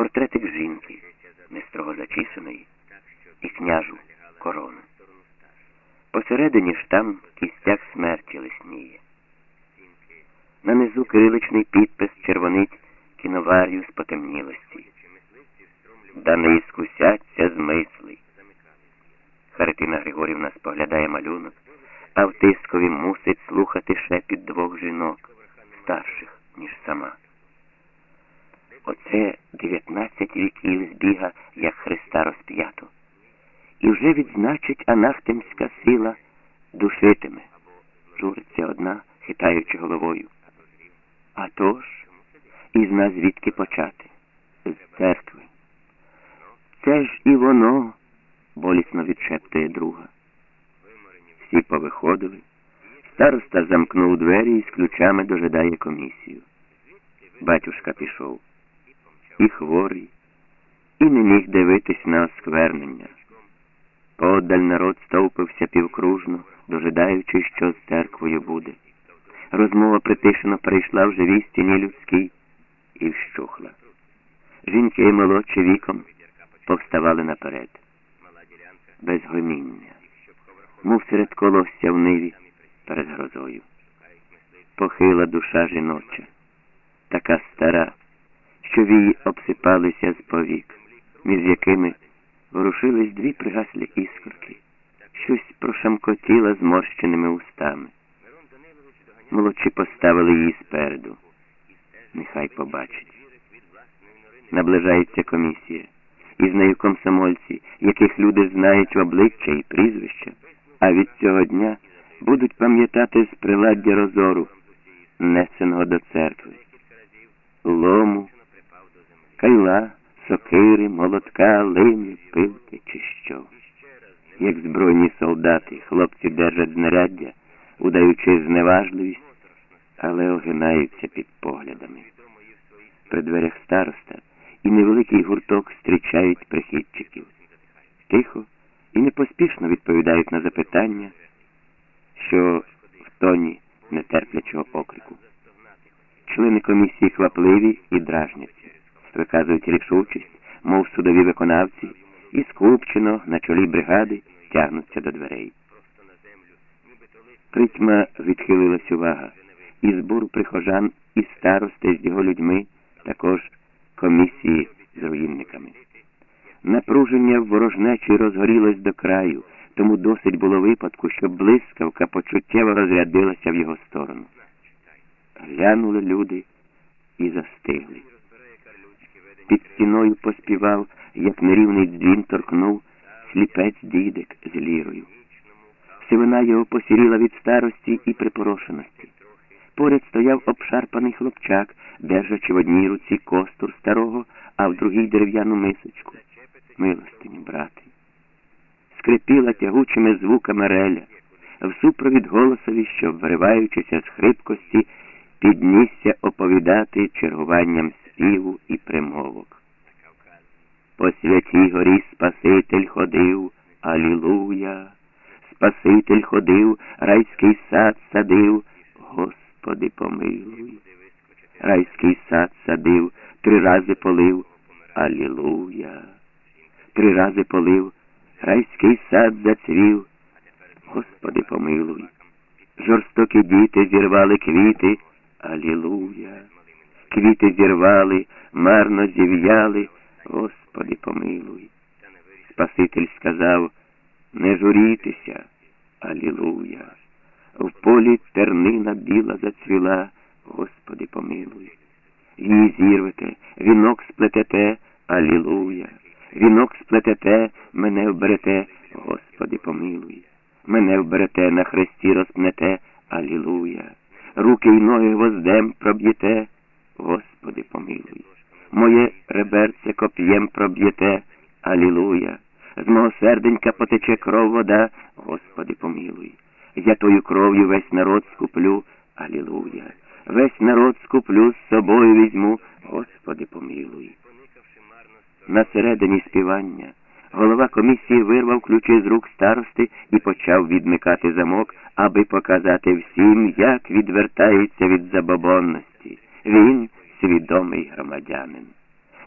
портретик жінки, нестрого зачісаної, і княжу корону. Посередині ж там кістяк смерті лисніє. На низу кириличний підпис червонить кіноварію з потемнілості. Да не іскусяться змисли. Харитина Григорівна споглядає малюнок, а в тискові мусить слухати шепіт двох жінок, старших, ніж сама. Оце дев'ятнадцять віків збіга, як Христа розп'ято. І вже відзначить анахтемська сила душитиме, журиться одна, хитаючи головою. А тож, із нас звідки почати? З церкви. Це ж і воно, болісно відшептує друга. Всі повиходили. Староста замкнув двері і з ключами дожидає комісію. Батюшка пішов. І хворий, і не міг дивитись на осквернення. Подаль народ стовпився півкружно, дожидаючи, що з церквою буде. Розмова притишено перейшла в живій стіні людській і вщухла. Жінки молодші віком повставали наперед, без гоміння, мов серед колосся в ниві перед грозою. Похила душа жіноча, така стара, вії обсипалися з повік, між якими ворушились дві пригаслі іскорки, щось прошамкотіла зморщеними устами. Молодші поставили її спереду. Нехай побачить. Наближається комісія. І з нею комсомольці, яких люди знають обличчя і прізвища, а від цього дня будуть пам'ятати з приладдя розору, несеного до церкви, лому, кайла, сокири, молотка, лини, пилки чи що. Як збройні солдати, хлопці держать знаряддя, удаючи зневажливість, але огинаються під поглядами. При дверях староста і невеликий гурток зустрічають прихідчиків. Тихо і непоспішно відповідають на запитання, що в тоні нетерплячого окрику. Члени комісії хвапливі і дражняться, виказують рішучість, мов судові виконавці, і скупчено на чолі бригади тягнуться до дверей. Притьма відхилилась увага, і збору прихожан і старости з його людьми, також комісії з руїнниками. Напруження в ворожнечі розгорілось до краю, тому досить було випадку, щоб блискавка почуттєво розрядилася в його сторону. Глянули люди і застигли. Під стіною поспівав, як нерівний дзвін торкнув сліпець дідик з лірою. Сивина його посіріла від старості і припорошеності. Поряд стояв обшарпаний хлопчак, держачи в одній руці костур старого, а в другій дерев'яну мисочку. Милостині, брати. Скрипіла тягучими звуками реля, в супровід голосові, що, вириваючися з хрипкості, піднісся оповідати чергуванням співу і примовок. По святій горі Спаситель ходив, Алілуя, Спаситель ходив, райський сад садив, Господи помилуй. Райський сад садив, три рази полив, Алілуя. Три рази полив, райський сад зацвів, Господи помилуй. Жорстокі діти зірвали квіти, Алілуя. Квіти зірвали, марно зів'яли, Господи помилуй. Спаситель сказав, не журітеся, Алілуя. В полі тернина біла зацвіла, Господи помилуй. Її зірвете, вінок сплетете, Алілуя. Вінок сплетете, мене вберете, Господи помилуй. Мене вберете, на хресті розпнете, Алілуя. Руки й ноги воздем проб'єте, Господи помилуй. Моє реберце коп'єм проб'єте, Алілуя. З мого серденька потече кров вода, Господи помилуй. Я тою кров'ю весь народ скуплю, Алілуя. Весь народ скуплю, з собою візьму, Господи помилуй. На середині співання голова комісії вирвав ключі з рук старости і почав відмикати замок, аби показати всім, як відвертається від забобонності. Він свідомий громадянин.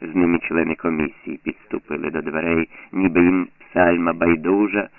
з ними члени комісії підступили до дверей, ніби їм псальма байдужа,